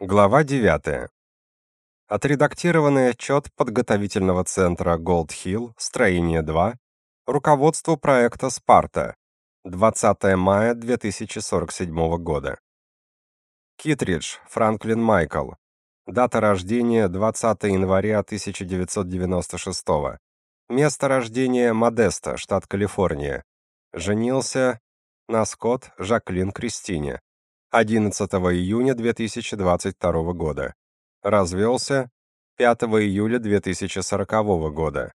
Глава 9. Отредактированный отчет подготовительного центра Gold Hill, строение 2, руководству проекта Спарта. 20 мая 2047 года. Китридж, Франклин Майкл. Дата рождения 20 января 1996. Место рождения Модеста, штат Калифорния. Женился на Скотт Жаклин Кристине. 11 июня 2022 года. Развелся 5 июля 2040 года.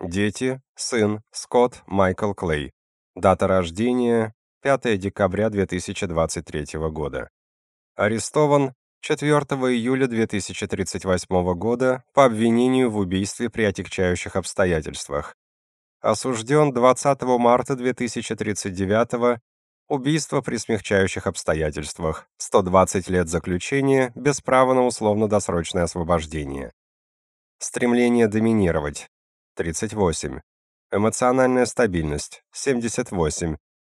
Дети: сын Скотт Майкл Клей. Дата рождения 5 декабря 2023 года. Арестован 4 июля 2038 года по обвинению в убийстве при отягчающих обстоятельствах. Осужден 20 марта 2039 Убийство при смягчающих обстоятельствах. 120 лет заключения без права на условно-досрочное освобождение. Стремление доминировать. 38. Эмоциональная стабильность. 78.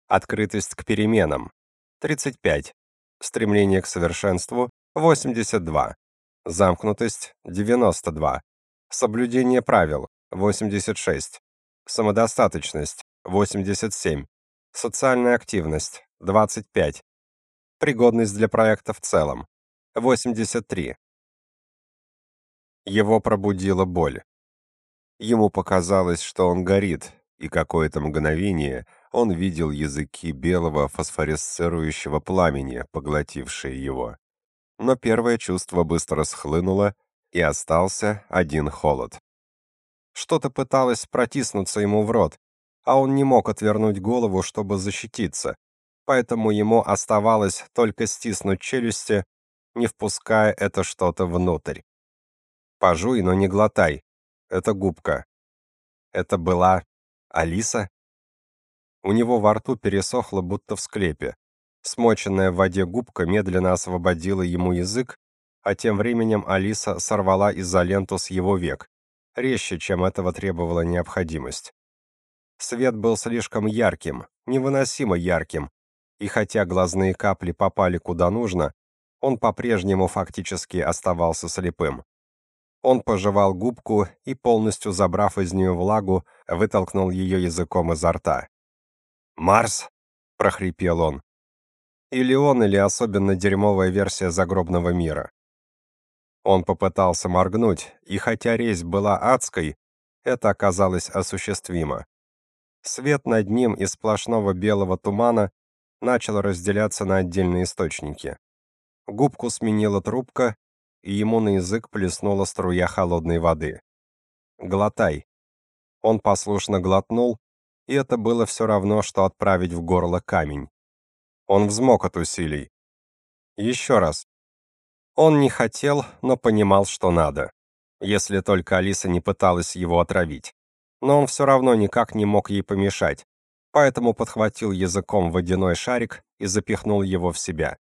Открытость к переменам. 35. Стремление к совершенству. 82. Замкнутость. 92. Соблюдение правил. 86. Самодостаточность. 87. Социальная активность 25. Пригодность для проекта в целом 83. Его пробудила боль. Ему показалось, что он горит, и какое-то мгновение он видел языки белого фосфоресцирующего пламени, поглотившие его. Но первое чувство быстро схлынуло, и остался один холод. Что-то пыталось протиснуться ему в рот, а он не мог отвернуть голову, чтобы защититься, поэтому ему оставалось только стиснуть челюсти, не впуская это что-то внутрь. Пожуй, но не глотай. Это губка. Это была Алиса? У него во рту пересохло, будто в склепе. Смоченная в воде губка медленно освободила ему язык, а тем временем Алиса сорвала изоленту с его век, резче, чем этого требовала необходимость. Свет был слишком ярким, невыносимо ярким, и хотя глазные капли попали куда нужно, он по-прежнему фактически оставался слепым. Он пожевал губку и, полностью забрав из нее влагу, вытолкнул ее языком изо рта. «Марс!» — прохрипел он. Или он, или особенно дерьмовая версия загробного мира. Он попытался моргнуть, и хотя резь была адской, это оказалось осуществимо. Свет над ним из сплошного белого тумана начал разделяться на отдельные источники. Губку сменила трубка, и ему на язык плеснула струя холодной воды. «Глотай». Он послушно глотнул, и это было все равно, что отправить в горло камень. Он взмок от усилий. Еще раз. Он не хотел, но понимал, что надо. Если только Алиса не пыталась его отравить но он все равно никак не мог ей помешать, поэтому подхватил языком водяной шарик и запихнул его в себя.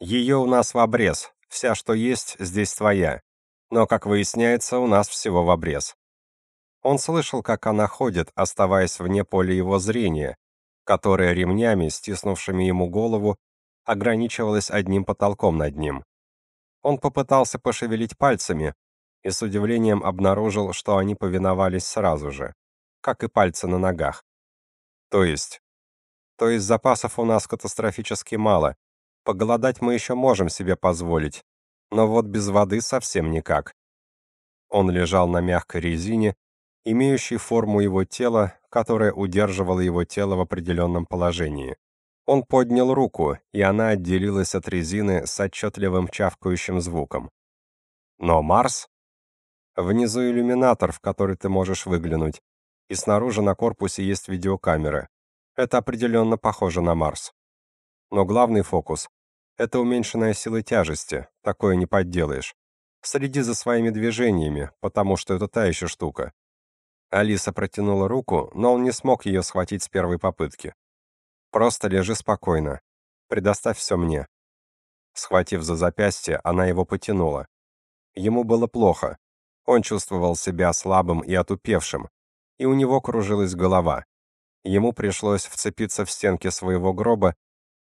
Ее у нас в обрез, вся, что есть, здесь твоя. Но, как выясняется, у нас всего в обрез. Он слышал, как она ходит, оставаясь вне поля его зрения, которое ремнями, стиснувшими ему голову, ограничивалось одним потолком над ним. Он попытался пошевелить пальцами, и с удивлением обнаружил, что они повиновались сразу же, как и пальцы на ногах. То есть то есть запасов у нас катастрофически мало. Поголодать мы еще можем себе позволить, но вот без воды совсем никак. Он лежал на мягкой резине, имеющей форму его тела, которая удерживала его тело в определенном положении. Он поднял руку, и она отделилась от резины с отчетливым чавкающим звуком. Но Марс Внизу иллюминатор, в который ты можешь выглянуть. И снаружи на корпусе есть видеокамеры. Это определенно похоже на Марс. Но главный фокус это уменьшенная сила тяжести. Такое не подделаешь. Следи за своими движениями, потому что это та еще штука. Алиса протянула руку, но он не смог ее схватить с первой попытки. Просто лежи спокойно. Предоставь все мне. Схватив за запястье, она его потянула. Ему было плохо, он чувствовал себя слабым и отупевшим, и у него кружилась голова. Ему пришлось вцепиться в стенки своего гроба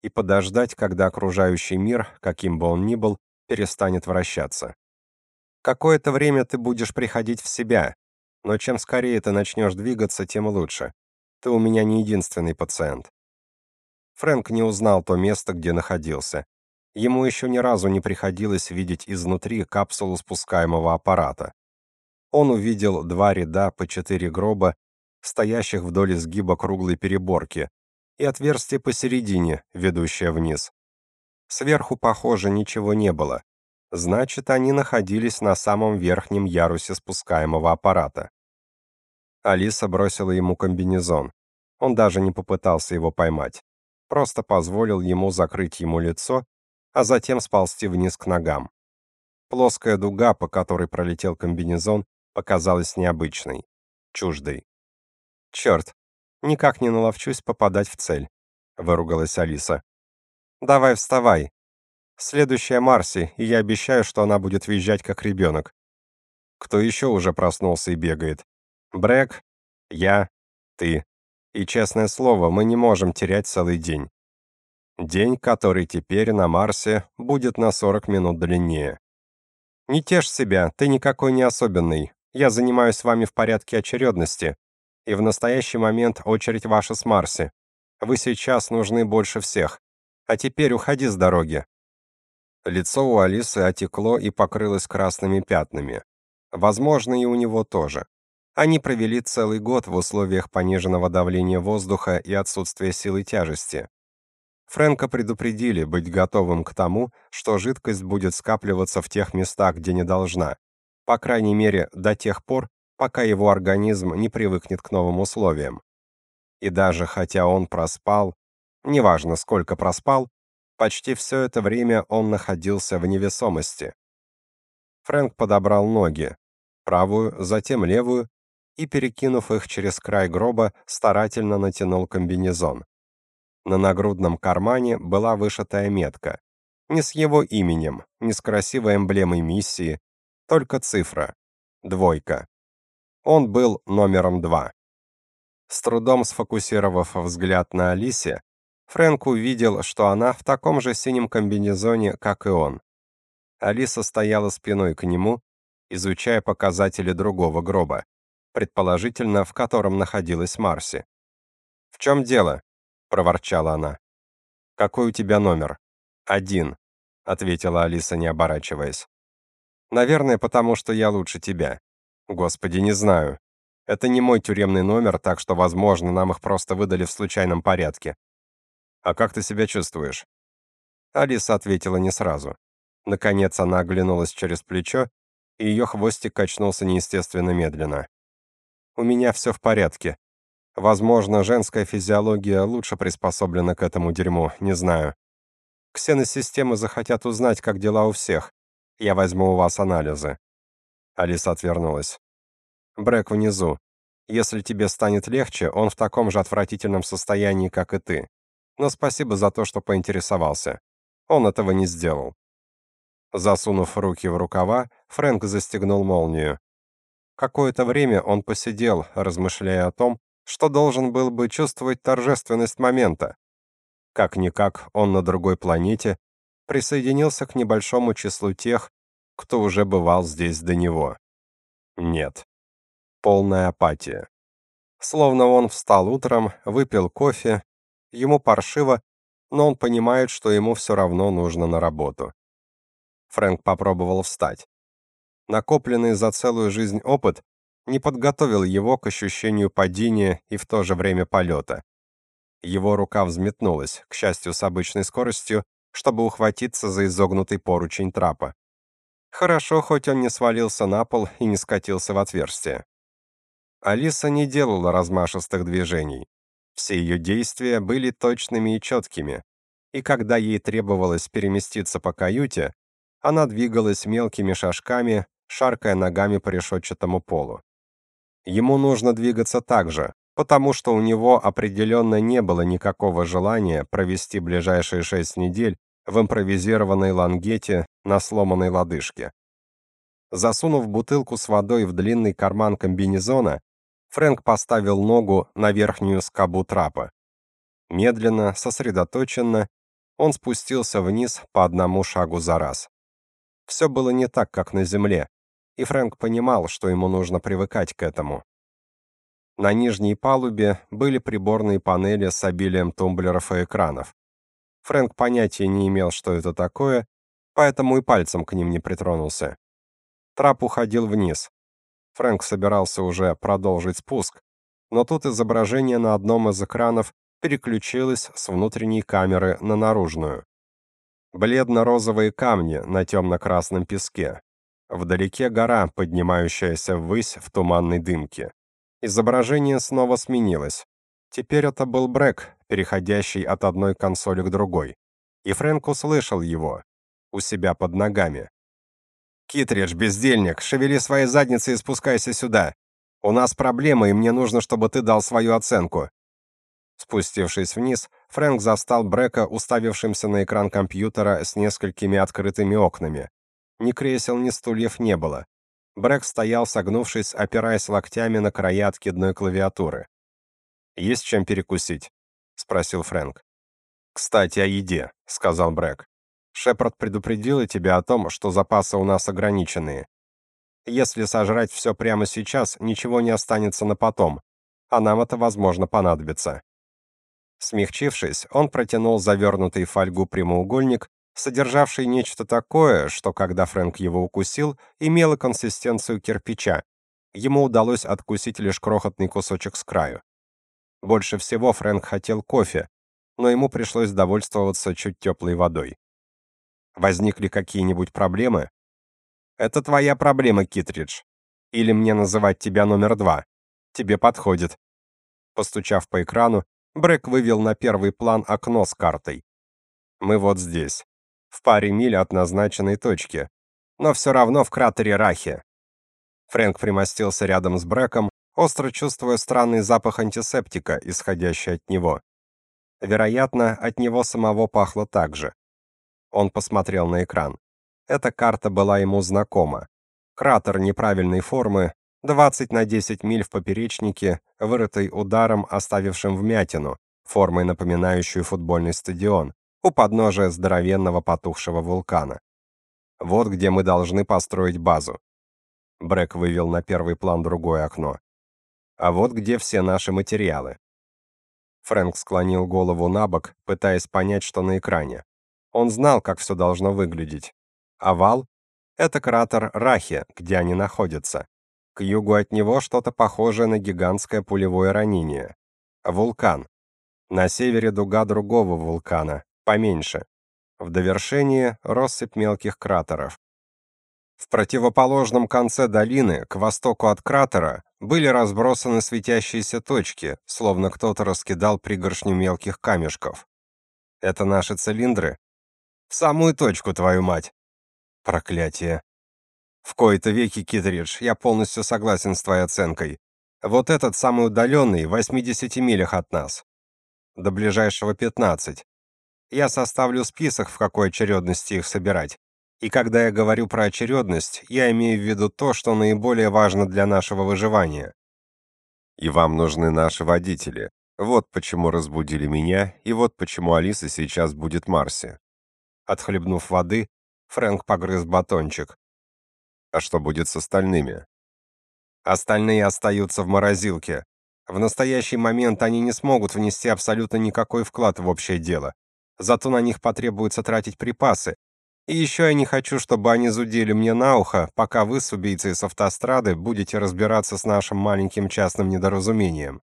и подождать, когда окружающий мир, каким бы он ни был, перестанет вращаться. Какое-то время ты будешь приходить в себя, но чем скорее ты начнешь двигаться, тем лучше. Ты у меня не единственный пациент. Фрэнк не узнал то место, где находился. Ему еще ни разу не приходилось видеть изнутри капсулу спускаемого аппарата. Он увидел два ряда по четыре гроба, стоящих вдоль изгиба круглой переборки, и отверстие посередине, ведущее вниз. Сверху, похоже, ничего не было. Значит, они находились на самом верхнем ярусе спускаемого аппарата. Алиса бросила ему комбинезон. Он даже не попытался его поймать. Просто позволил ему закрыть ему лицо, а затем сползти вниз к ногам. Плоская дуга, по которой пролетел комбинезон, показалась необычной, чуждой. «Черт, никак не наловчусь попадать в цель», — выругалась Алиса. «Давай вставай. Следующая Марси, и я обещаю, что она будет визжать, как ребенок». Кто еще уже проснулся и бегает? Брэк, я, ты. И, честное слово, мы не можем терять целый день. День, который теперь на Марсе будет на 40 минут длиннее. Не тешь себя, ты никакой не особенный. Я занимаюсь с вами в порядке очередности, и в настоящий момент очередь ваша с Марси. Вы сейчас нужны больше всех. А теперь уходи с дороги. Лицо у Алисы отекло и покрылось красными пятнами. Возможно, и у него тоже. Они провели целый год в условиях пониженного давления воздуха и отсутствия силы тяжести. Фрэнка предупредили быть готовым к тому, что жидкость будет скапливаться в тех местах, где не должна, по крайней мере, до тех пор, пока его организм не привыкнет к новым условиям. И даже хотя он проспал, неважно сколько проспал, почти все это время он находился в невесомости. Фрэнк подобрал ноги, правую, затем левую, и, перекинув их через край гроба, старательно натянул комбинезон. На нагрудном кармане была вышитая метка. Не с его именем, не с красивой эмблемой миссии, только цифра. Двойка. Он был номером два. С трудом сфокусировав взгляд на Алисе, Фрэнк увидел, что она в таком же синем комбинезоне, как и он. Алиса стояла спиной к нему, изучая показатели другого гроба, предположительно, в котором находилась Марси. «В чем дело?» — проворчала она. «Какой у тебя номер?» «Один», — ответила Алиса, не оборачиваясь. Наверное, потому что я лучше тебя. Господи, не знаю. Это не мой тюремный номер, так что, возможно, нам их просто выдали в случайном порядке. А как ты себя чувствуешь? Алиса ответила не сразу. Наконец она оглянулась через плечо, и ее хвостик качнулся неестественно медленно. У меня все в порядке. Возможно, женская физиология лучше приспособлена к этому дерьму, не знаю. Ксеносистемы захотят узнать, как дела у всех. Я возьму у вас анализы». Алиса отвернулась. «Брэк внизу. Если тебе станет легче, он в таком же отвратительном состоянии, как и ты. Но спасибо за то, что поинтересовался. Он этого не сделал». Засунув руки в рукава, Фрэнк застегнул молнию. Какое-то время он посидел, размышляя о том, что должен был бы чувствовать торжественность момента. Как-никак, он на другой планете, присоединился к небольшому числу тех, кто уже бывал здесь до него. Нет. Полная апатия. Словно он встал утром, выпил кофе, ему паршиво, но он понимает, что ему все равно нужно на работу. Фрэнк попробовал встать. Накопленный за целую жизнь опыт не подготовил его к ощущению падения и в то же время полета. Его рука взметнулась, к счастью, с обычной скоростью, чтобы ухватиться за изогнутый поручень трапа. Хорошо, хоть он не свалился на пол и не скатился в отверстие. Алиса не делала размашистых движений. Все ее действия были точными и четкими, и когда ей требовалось переместиться по каюте, она двигалась мелкими шажками, шаркая ногами по решетчатому полу. Ему нужно двигаться так же, потому что у него определенно не было никакого желания провести ближайшие шесть недель в импровизированной лангете на сломанной лодыжке. Засунув бутылку с водой в длинный карман комбинезона, Фрэнк поставил ногу на верхнюю скобу трапа. Медленно, сосредоточенно, он спустился вниз по одному шагу за раз. Все было не так, как на земле, и Фрэнк понимал, что ему нужно привыкать к этому. На нижней палубе были приборные панели с обилием тумблеров и экранов. Фрэнк понятия не имел, что это такое, поэтому и пальцем к ним не притронулся. Трап уходил вниз. Фрэнк собирался уже продолжить спуск, но тут изображение на одном из экранов переключилось с внутренней камеры на наружную. Бледно-розовые камни на темно-красном песке. Вдалеке гора, поднимающаяся ввысь в туманной дымке. Изображение снова сменилось. Теперь это был Брэк, переходящий от одной консоли к другой. И Фрэнк услышал его у себя под ногами. «Китридж, бездельник, шевели своей задницей и спускайся сюда. У нас проблемы, и мне нужно, чтобы ты дал свою оценку». Спустившись вниз, Фрэнк застал Брека, уставившимся на экран компьютера с несколькими открытыми окнами. Ни кресел, ни стульев не было. Брэк стоял, согнувшись, опираясь локтями на края откидной клавиатуры. «Есть чем перекусить?» — спросил Фрэнк. «Кстати, о еде», — сказал Брэк. «Шепард предупредила тебя о том, что запасы у нас ограниченные. Если сожрать все прямо сейчас, ничего не останется на потом, а нам это, возможно, понадобится». Смягчившись, он протянул завернутый в фольгу прямоугольник содержавший нечто такое, что когда Фрэнк его укусил, имело консистенцию кирпича. Ему удалось откусить лишь крохотный кусочек с краю. Больше всего Фрэнк хотел кофе, но ему пришлось довольствоваться чуть теплой водой. Возникли какие-нибудь проблемы? Это твоя проблема, Китридж. Или мне называть тебя номер два? Тебе подходит. Постучав по экрану, Брэк вывел на первый план окно с картой. Мы вот здесь в паре миль от назначенной точки, но все равно в кратере Рахи. Фрэнк примостился рядом с Брэком, остро чувствуя странный запах антисептика, исходящий от него. Вероятно, от него самого пахло так же. Он посмотрел на экран. Эта карта была ему знакома. Кратер неправильной формы, 20 на 10 миль в поперечнике, вырытый ударом, оставившим вмятину, формой напоминающую футбольный стадион у подножия здоровенного потухшего вулкана. Вот где мы должны построить базу. Брэк вывел на первый план другое окно. А вот где все наши материалы. Фрэнк склонил голову на бок, пытаясь понять, что на экране. Он знал, как все должно выглядеть. Овал — это кратер Рахи, где они находятся. К югу от него что-то похожее на гигантское пулевое ранение. Вулкан. На севере дуга другого вулкана, поменьше. В довершение россыпь мелких кратеров. В противоположном конце долины, к востоку от кратера, были разбросаны светящиеся точки, словно кто-то раскидал пригоршню мелких камешков. Это наши цилиндры? В самую точку, твою мать. Проклятие. В кои-то веки, Китридж, я полностью согласен с твоей оценкой. Вот этот самый удаленный, в 80 милях от нас. До ближайшего 15. Я составлю список, в какой очередности их собирать. И когда я говорю про очередность, я имею в виду то, что наиболее важно для нашего выживания. И вам нужны наши водители. Вот почему разбудили меня, и вот почему Алиса сейчас будет Марси. Отхлебнув воды, Фрэнк погрыз батончик. А что будет с остальными? Остальные остаются в морозилке. В настоящий момент они не смогут внести абсолютно никакой вклад в общее дело. Зато на них потребуется тратить припасы. И еще я не хочу, чтобы они зудели мне на ухо, пока вы с убийцей с автострады будете разбираться с нашим маленьким частным недоразумением.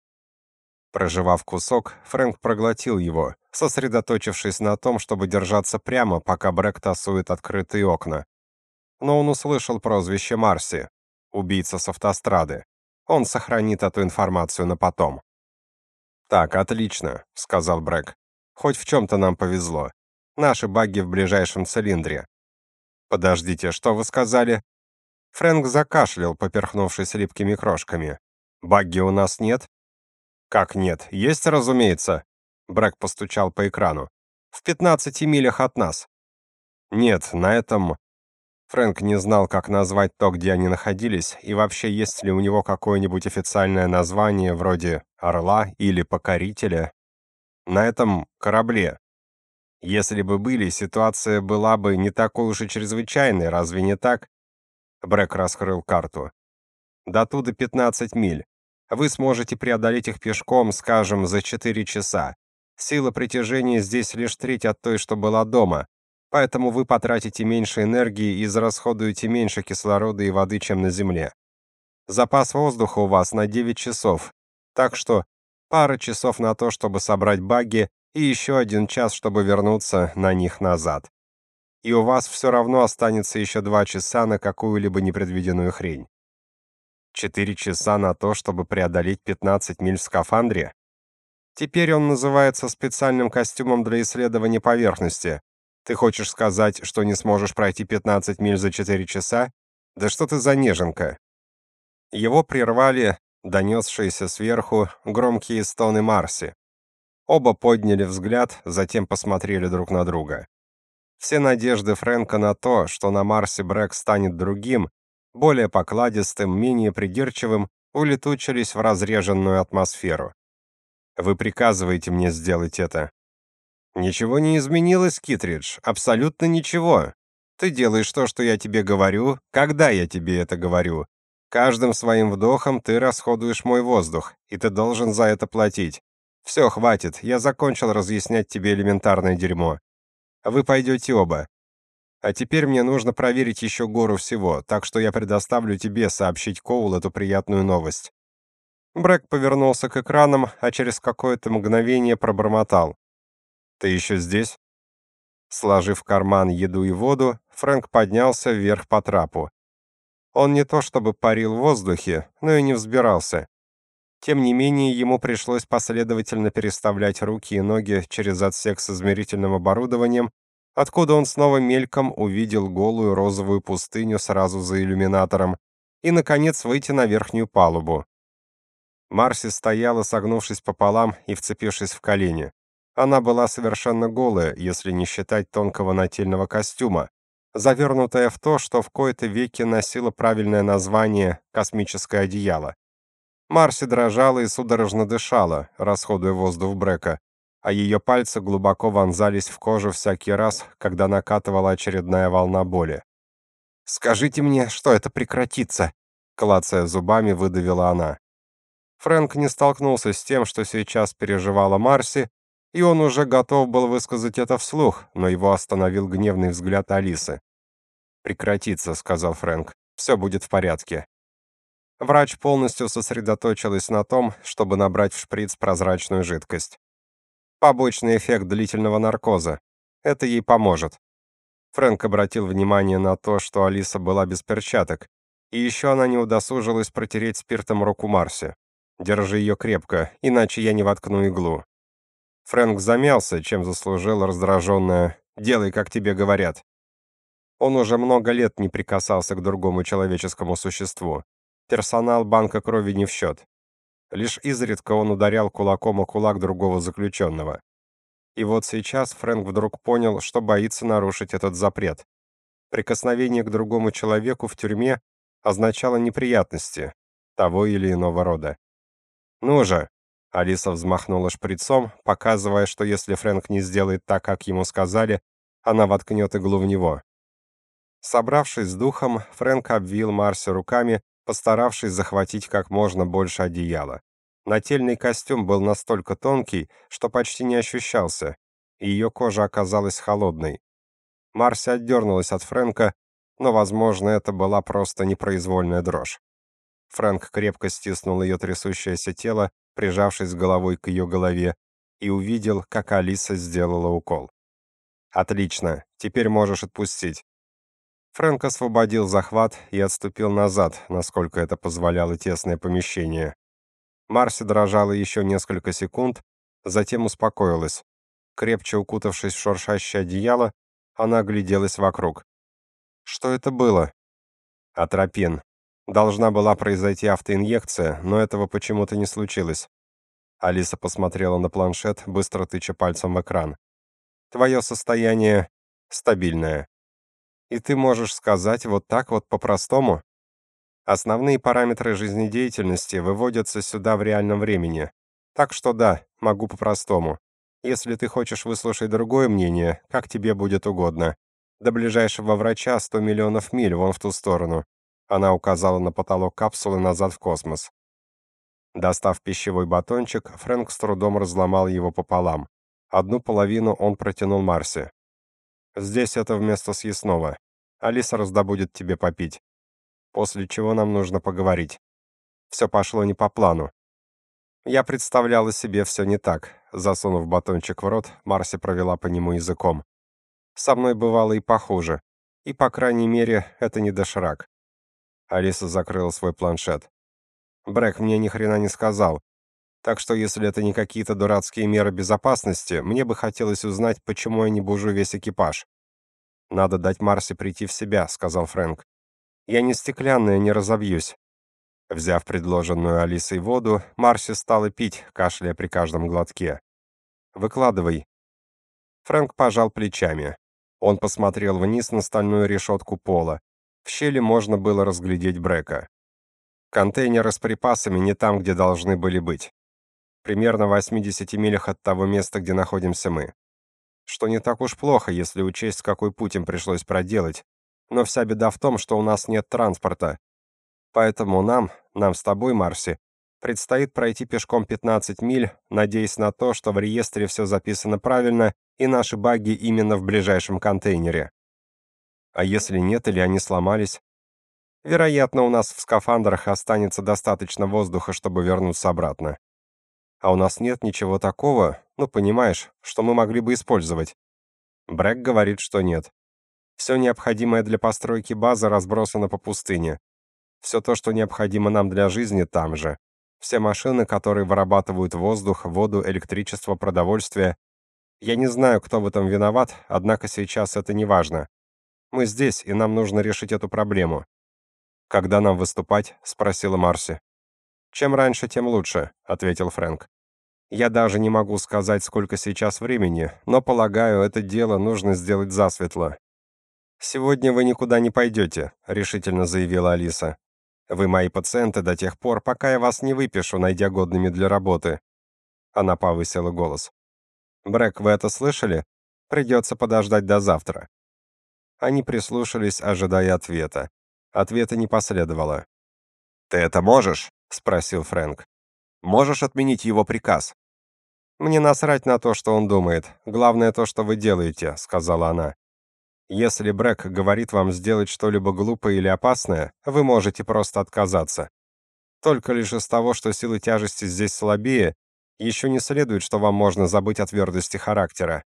Прожевав кусок, Фрэнк проглотил его, сосредоточившись на том, чтобы держаться прямо, пока Брэк тасует открытые окна. Но он услышал прозвище Марси, убийца с автострады. Он сохранит эту информацию на потом. «Так, отлично», — сказал Брэк. Хоть в чем-то нам повезло. Наши багги в ближайшем цилиндре. Подождите, что вы сказали? Фрэнк закашлял, поперхнувшись липкими крошками. Багги у нас нет? Как нет? Есть, разумеется. Брэк постучал по экрану. В 15 милях от нас. Нет, на этом Фрэнк не знал, как назвать то, где они находились, и вообще есть ли у него какое-нибудь официальное название вроде «Орла» или «Покорителя», на этом корабле. Если бы были, ситуация была бы не такой уж и чрезвычайной, разве не так? Брэк раскрыл карту. До туда 15 миль. Вы сможете преодолеть их пешком, скажем, за 4 часа. Сила притяжения здесь лишь треть от той, что была дома, поэтому вы потратите меньше энергии и израсходуете меньше кислорода и воды, чем на Земле. Запас воздуха у вас на 9 часов, так что пара часов на то, чтобы собрать багги, и еще один час, чтобы вернуться на них назад. И у вас все равно останется еще два часа на какую-либо непредвиденную хрень. Четыре часа на то, чтобы преодолеть 15 миль в скафандре? Теперь он называется специальным костюмом для исследования поверхности. Ты хочешь сказать, что не сможешь пройти 15 миль за 4 часа? Да что ты за неженка? Его прервали донесшиеся сверху громкие стоны Марси. Оба подняли взгляд, затем посмотрели друг на друга. Все надежды Фрэнка на то, что на Марсе Брэк станет другим, более покладистым, менее придирчивым, улетучились в разреженную атмосферу. Вы приказываете мне сделать это. Ничего не изменилось, Китридж, абсолютно ничего. Ты делаешь то, что я тебе говорю, когда я тебе это говорю. Каждым своим вдохом ты расходуешь мой воздух, и ты должен за это платить. Все, хватит, я закончил разъяснять тебе элементарное дерьмо. Вы пойдете оба. А теперь мне нужно проверить еще гору всего, так что я предоставлю тебе сообщить Коул эту приятную новость. Брэк повернулся к экранам, а через какое-то мгновение пробормотал: "Ты еще здесь?" Сложив в карман еду и воду, Фрэнк поднялся вверх по трапу. Он не то чтобы парил в воздухе, но и не взбирался. Тем не менее, ему пришлось последовательно переставлять руки и ноги через отсек с измерительным оборудованием, откуда он снова мельком увидел голую розовую пустыню сразу за иллюминатором и наконец выйти на верхнюю палубу. Марси стояла, согнувшись пополам и вцепившись в колени. Она была совершенно голая, если не считать тонкого нательного костюма, завернутая в то, что в кои-то веки носило правильное название «космическое одеяло». Марси дрожала и судорожно дышала, расходуя воздух Брека, а ее пальцы глубоко вонзались в кожу всякий раз, когда накатывала очередная волна боли. «Скажите мне, что это прекратится!» клацая зубами, выдавила она. Фрэнк не столкнулся с тем, что сейчас переживала Марси, и он уже готов был высказать это вслух, но его остановил гневный взгляд Алисы. «Прекратится», — сказал Фрэнк. «Все будет в порядке». Врач полностью сосредоточилась на том, чтобы набрать в шприц прозрачную жидкость. Побочный эффект длительного наркоза. Это ей поможет. Фрэнк обратил внимание на то, что Алиса была без перчаток, и еще она не удосужилась протереть спиртом руку Марси. Держи ее крепко, иначе я не воткну иглу. Фрэнк замялся, чем заслужил раздраженное «делай, как тебе говорят». Он уже много лет не прикасался к другому человеческому существу. Персонал банка крови не в счет. Лишь изредка он ударял кулаком о кулак другого заключенного. И вот сейчас Фрэнк вдруг понял, что боится нарушить этот запрет. Прикосновение к другому человеку в тюрьме означало неприятности того или иного рода. «Ну же!» — Алиса взмахнула шприцом, показывая, что если Фрэнк не сделает так, как ему сказали, она воткнет иглу в него. Собравшись с духом, Фрэнк обвил Марси руками, постаравшись захватить как можно больше одеяла. Нательный костюм был настолько тонкий, что почти не ощущался, и ее кожа оказалась холодной. Марси отдернулась от Фрэнка, но, возможно, это была просто непроизвольная дрожь. Фрэнк крепко стиснул ее трясущееся тело, прижавшись головой к ее голове, и увидел, как Алиса сделала укол. «Отлично, теперь можешь отпустить. Фрэнк освободил захват и отступил назад, насколько это позволяло тесное помещение. Марси дрожала еще несколько секунд, затем успокоилась. Крепче укутавшись в шуршащее одеяло, она огляделась вокруг. Что это было? Атропин. Должна была произойти автоинъекция, но этого почему-то не случилось. Алиса посмотрела на планшет, быстро тыча пальцем в экран. Твое состояние стабильное. И ты можешь сказать вот так вот по-простому? Основные параметры жизнедеятельности выводятся сюда в реальном времени. Так что да, могу по-простому. Если ты хочешь выслушать другое мнение, как тебе будет угодно. До ближайшего врача 100 миллионов миль вон в ту сторону. Она указала на потолок капсулы назад в космос. Достав пищевой батончик, Фрэнк с трудом разломал его пополам. Одну половину он протянул Марсе. «Здесь это вместо съестного. Алиса раздобудет тебе попить. После чего нам нужно поговорить. Все пошло не по плану. Я представляла себе все не так. Засунув батончик в рот, Марси провела по нему языком. Со мной бывало и похуже. И, по крайней мере, это не доширак. Алиса закрыла свой планшет. Брэк мне ни хрена не сказал. Так что если это не какие-то дурацкие меры безопасности, мне бы хотелось узнать, почему я не бужу весь экипаж. Надо дать Марсе прийти в себя, сказал Фрэнк. Я не стеклянная, не разобьюсь. Взяв предложенную Алисой воду, Марси стала пить, кашляя при каждом глотке. Выкладывай. Фрэнк пожал плечами. Он посмотрел вниз на стальную решетку пола. В щели можно было разглядеть Брека. Контейнеры с припасами не там, где должны были быть. Примерно в 80 милях от того места, где находимся мы. Что не так уж плохо, если учесть, какой путь им пришлось проделать. Но вся беда в том, что у нас нет транспорта. Поэтому нам, нам с тобой, Марси, предстоит пройти пешком 15 миль, надеясь на то, что в реестре все записано правильно и наши багги именно в ближайшем контейнере. А если нет или они сломались? Вероятно, у нас в скафандрах останется достаточно воздуха, чтобы вернуться обратно. А у нас нет ничего такого, ну, понимаешь, что мы могли бы использовать. Брэк говорит, что нет. Все необходимое для постройки базы разбросано по пустыне. Все то, что необходимо нам для жизни, там же. Все машины, которые вырабатывают воздух, воду, электричество, продовольствие. Я не знаю, кто в этом виноват, однако сейчас это не важно. Мы здесь, и нам нужно решить эту проблему. «Когда нам выступать?» — спросила Марси. «Чем раньше, тем лучше», — ответил Фрэнк. «Я даже не могу сказать, сколько сейчас времени, но, полагаю, это дело нужно сделать засветло». «Сегодня вы никуда не пойдете», — решительно заявила Алиса. «Вы мои пациенты до тех пор, пока я вас не выпишу, найдя годными для работы». Она повысила голос. «Брэк, вы это слышали? Придется подождать до завтра». Они прислушались, ожидая ответа. Ответа не последовало. «Ты это можешь?» — спросил Фрэнк. «Можешь отменить его приказ?» «Мне насрать на то, что он думает. Главное то, что вы делаете», — сказала она. «Если Брэк говорит вам сделать что-либо глупое или опасное, вы можете просто отказаться. Только лишь из того, что силы тяжести здесь слабее, еще не следует, что вам можно забыть о твердости характера.